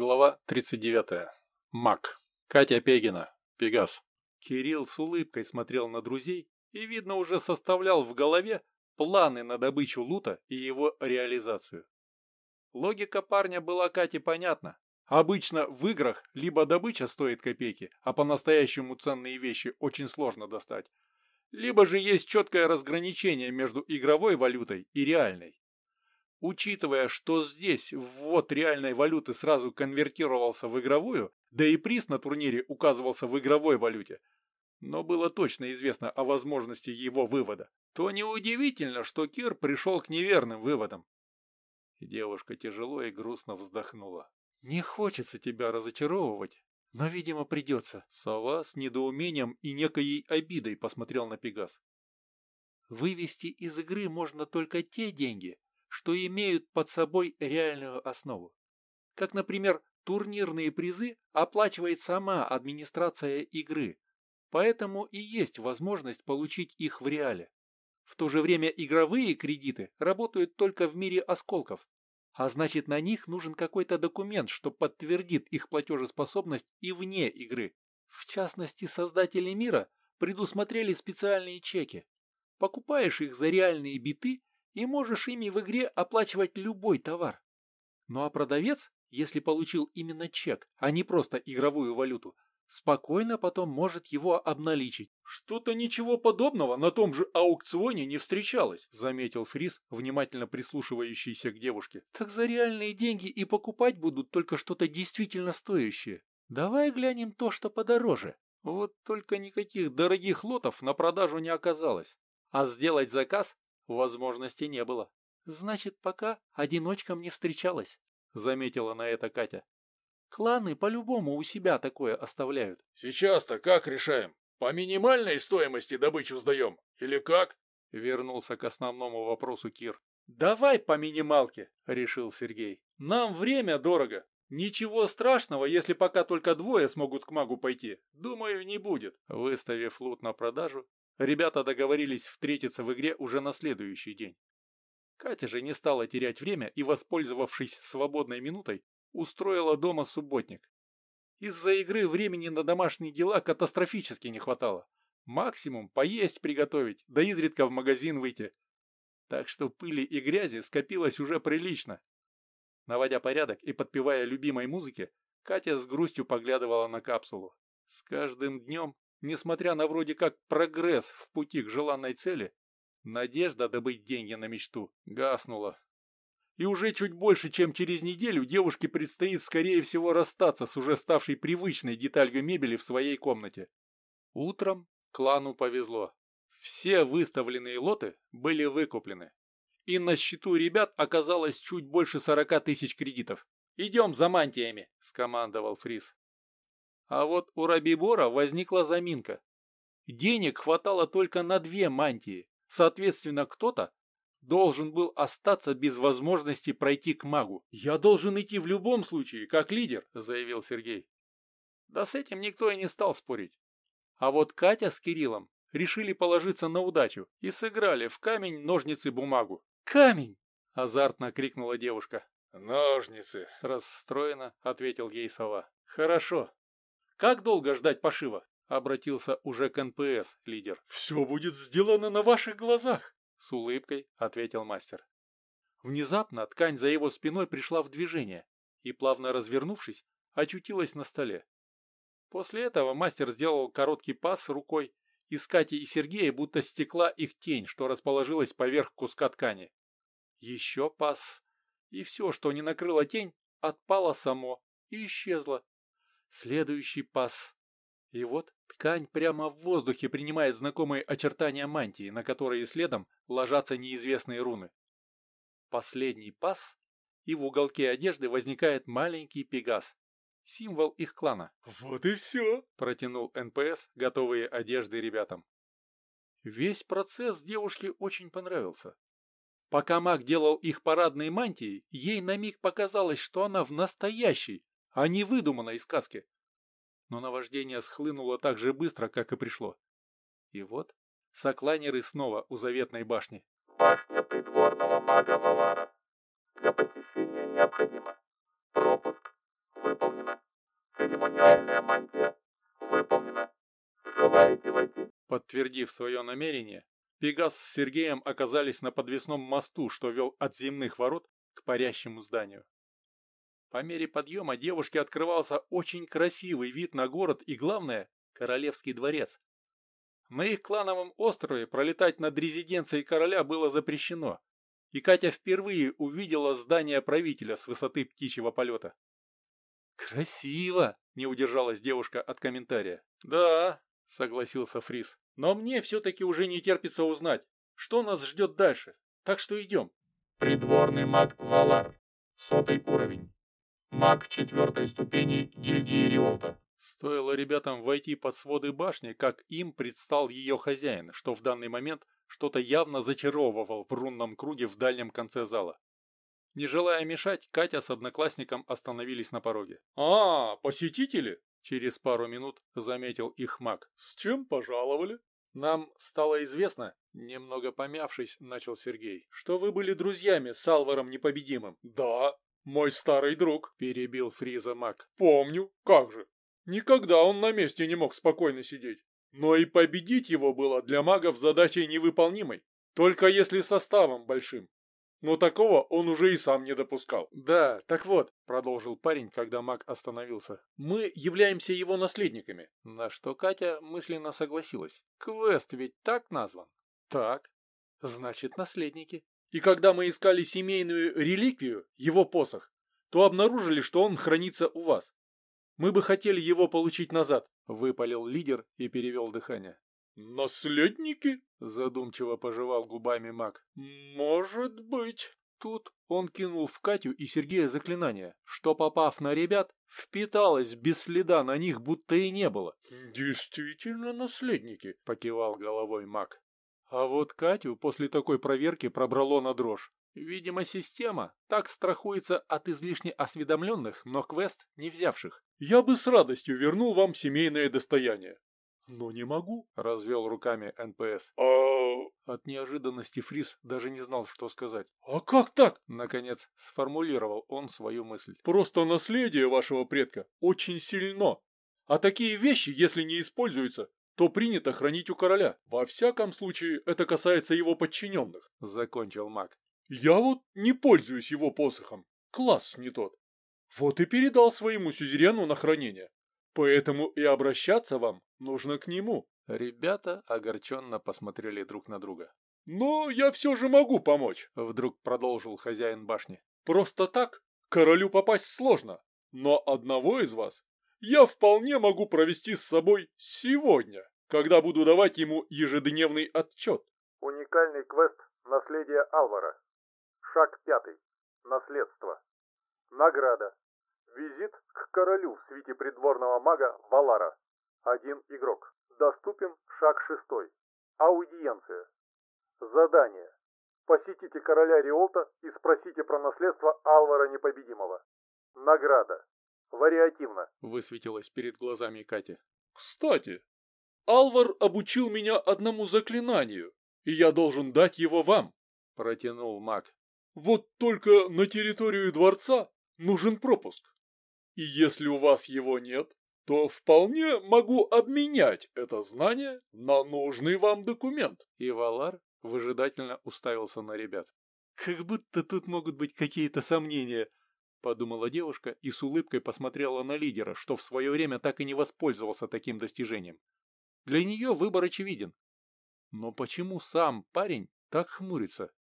Глава 39. Мак. Катя Пегина. Пегас. Кирилл с улыбкой смотрел на друзей и, видно, уже составлял в голове планы на добычу лута и его реализацию. Логика парня была Кате понятна. Обычно в играх либо добыча стоит копейки, а по-настоящему ценные вещи очень сложно достать, либо же есть четкое разграничение между игровой валютой и реальной. Учитывая, что здесь ввод реальной валюты сразу конвертировался в игровую, да и приз на турнире указывался в игровой валюте, но было точно известно о возможности его вывода, то неудивительно, что Кир пришел к неверным выводам. Девушка тяжело и грустно вздохнула. «Не хочется тебя разочаровывать, но, видимо, придется». Сова с недоумением и некой обидой посмотрел на Пегас. «Вывести из игры можно только те деньги, что имеют под собой реальную основу. Как, например, турнирные призы оплачивает сама администрация игры, поэтому и есть возможность получить их в реале. В то же время игровые кредиты работают только в мире осколков, а значит на них нужен какой-то документ, что подтвердит их платежеспособность и вне игры. В частности, создатели мира предусмотрели специальные чеки. Покупаешь их за реальные биты и можешь ими в игре оплачивать любой товар. Ну а продавец, если получил именно чек, а не просто игровую валюту, спокойно потом может его обналичить. Что-то ничего подобного на том же аукционе не встречалось, заметил Фрис, внимательно прислушивающийся к девушке. Так за реальные деньги и покупать будут только что-то действительно стоящее. Давай глянем то, что подороже. Вот только никаких дорогих лотов на продажу не оказалось. А сделать заказ Возможности не было. Значит, пока одиночкам не встречалась, заметила на это Катя. Кланы по-любому у себя такое оставляют. Сейчас-то как решаем? По минимальной стоимости добычу сдаем? Или как? Вернулся к основному вопросу Кир. «Давай по минималке», — решил Сергей. «Нам время дорого. Ничего страшного, если пока только двое смогут к магу пойти. Думаю, не будет». Выставив лут на продажу, Ребята договорились встретиться в игре уже на следующий день. Катя же не стала терять время и, воспользовавшись свободной минутой, устроила дома субботник. Из-за игры времени на домашние дела катастрофически не хватало. Максимум поесть приготовить, да изредка в магазин выйти. Так что пыли и грязи скопилось уже прилично. Наводя порядок и подпевая любимой музыке, Катя с грустью поглядывала на капсулу. С каждым днем Несмотря на вроде как прогресс в пути к желанной цели, надежда добыть деньги на мечту гаснула. И уже чуть больше, чем через неделю, девушке предстоит, скорее всего, расстаться с уже ставшей привычной деталью мебели в своей комнате. Утром клану повезло. Все выставленные лоты были выкуплены. И на счету ребят оказалось чуть больше сорока тысяч кредитов. «Идем за мантиями», – скомандовал Фрис. А вот у Рабибора возникла заминка. Денег хватало только на две мантии. Соответственно, кто-то должен был остаться без возможности пройти к магу. «Я должен идти в любом случае, как лидер», — заявил Сергей. Да с этим никто и не стал спорить. А вот Катя с Кириллом решили положиться на удачу и сыграли в камень, ножницы, бумагу. «Камень!» — азартно крикнула девушка. «Ножницы!» — расстроенно ответил ей сова. «Хорошо, как долго ждать пошива? Обратился уже к НПС лидер. Все будет сделано на ваших глазах, с улыбкой ответил мастер. Внезапно ткань за его спиной пришла в движение и, плавно развернувшись, очутилась на столе. После этого мастер сделал короткий пас рукой, и с Кати и Сергея будто стекла их тень, что расположилась поверх куска ткани. Еще пас, и все, что не накрыло тень, отпало само и исчезло, Следующий пас. И вот ткань прямо в воздухе принимает знакомые очертания мантии, на которые следом ложатся неизвестные руны. Последний пас, и в уголке одежды возникает маленький пегас, символ их клана. «Вот и все!» – протянул НПС, готовые одежды ребятам. Весь процесс девушке очень понравился. Пока маг делал их парадные мантии, ей на миг показалось, что она в настоящей, а не выдуманной сказки. Но наваждение схлынуло так же быстро, как и пришло. И вот соклайнеры снова у заветной башни. Башня придворного мага Валара. Для посещения необходимо пропуск, выбор Церемониальная мантия выполнена. Желаете войти? Подтвердив свое намерение, Пегас с Сергеем оказались на подвесном мосту, что вел от земных ворот к парящему зданию. По мере подъема девушке открывался очень красивый вид на город и, главное, королевский дворец. На их клановом острове пролетать над резиденцией короля было запрещено, и Катя впервые увидела здание правителя с высоты птичьего полета. «Красиво!» – не удержалась девушка от комментария. «Да», – согласился Фрис, – «но мне все-таки уже не терпится узнать, что нас ждет дальше, так что идем». Придворный маг Валар. Сотый уровень. Маг четвертой ступени гильдии Риолта. Стоило ребятам войти под своды башни, как им предстал ее хозяин, что в данный момент что-то явно зачаровывал в рунном круге в дальнем конце зала. Не желая мешать, Катя с одноклассником остановились на пороге. «А, посетители?» Через пару минут заметил их маг. «С чем пожаловали?» «Нам стало известно, немного помявшись, начал Сергей, что вы были друзьями с Алваром Непобедимым». «Да, мой старый друг», – перебил Фриза маг. «Помню, как же. Никогда он на месте не мог спокойно сидеть. Но и победить его было для магов задачей невыполнимой, только если составом большим. Но такого он уже и сам не допускал. «Да, так вот», — продолжил парень, когда маг остановился, — «мы являемся его наследниками». На что Катя мысленно согласилась. «Квест ведь так назван?» «Так. Значит, наследники». «И когда мы искали семейную реликвию, его посох, то обнаружили, что он хранится у вас. Мы бы хотели его получить назад», — выпалил лидер и перевел дыхание. «Наследники?» — задумчиво пожевал губами маг. «Может быть». Тут он кинул в Катю и Сергея заклинание, что, попав на ребят, впиталось без следа на них, будто и не было. «Действительно наследники», — покивал головой маг. А вот Катю после такой проверки пробрало на дрожь. Видимо, система так страхуется от излишне осведомленных, но квест не взявших. «Я бы с радостью вернул вам семейное достояние, «Но не могу», — развел руками НПС. «А...» От неожиданности Фрис даже не знал, что сказать. «А как так?» — наконец сформулировал он свою мысль. «Просто наследие вашего предка очень сильно. А такие вещи, если не используются, то принято хранить у короля. Во всяком случае, это касается его подчиненных», — закончил маг. «Я вот не пользуюсь его посохом. Класс не тот. Вот и передал своему сюзерену на хранение. Поэтому и обращаться вам нужно к нему. Ребята огорченно посмотрели друг на друга. «Но я все же могу помочь», — вдруг продолжил хозяин башни. «Просто так королю попасть сложно, но одного из вас я вполне могу провести с собой сегодня, когда буду давать ему ежедневный отчет». Уникальный квест «Наследие Алвара». Шаг пятый. Наследство. Награда. Визит к королю в свите придворного мага Валара. Один игрок. Доступен шаг шестой. Аудиенция. Задание. Посетите короля Риолта и спросите про наследство Алвара Непобедимого. Награда. Вариативно. Высветилась перед глазами Кати. Кстати, Алвар обучил меня одному заклинанию, и я должен дать его вам. Протянул маг. Вот только на территорию дворца нужен пропуск. И если у вас его нет, то вполне могу обменять это знание на нужный вам документ. И Валар выжидательно уставился на ребят. Как будто тут могут быть какие-то сомнения, подумала девушка и с улыбкой посмотрела на лидера, что в свое время так и не воспользовался таким достижением. Для нее выбор очевиден. Но почему сам парень так хмурится?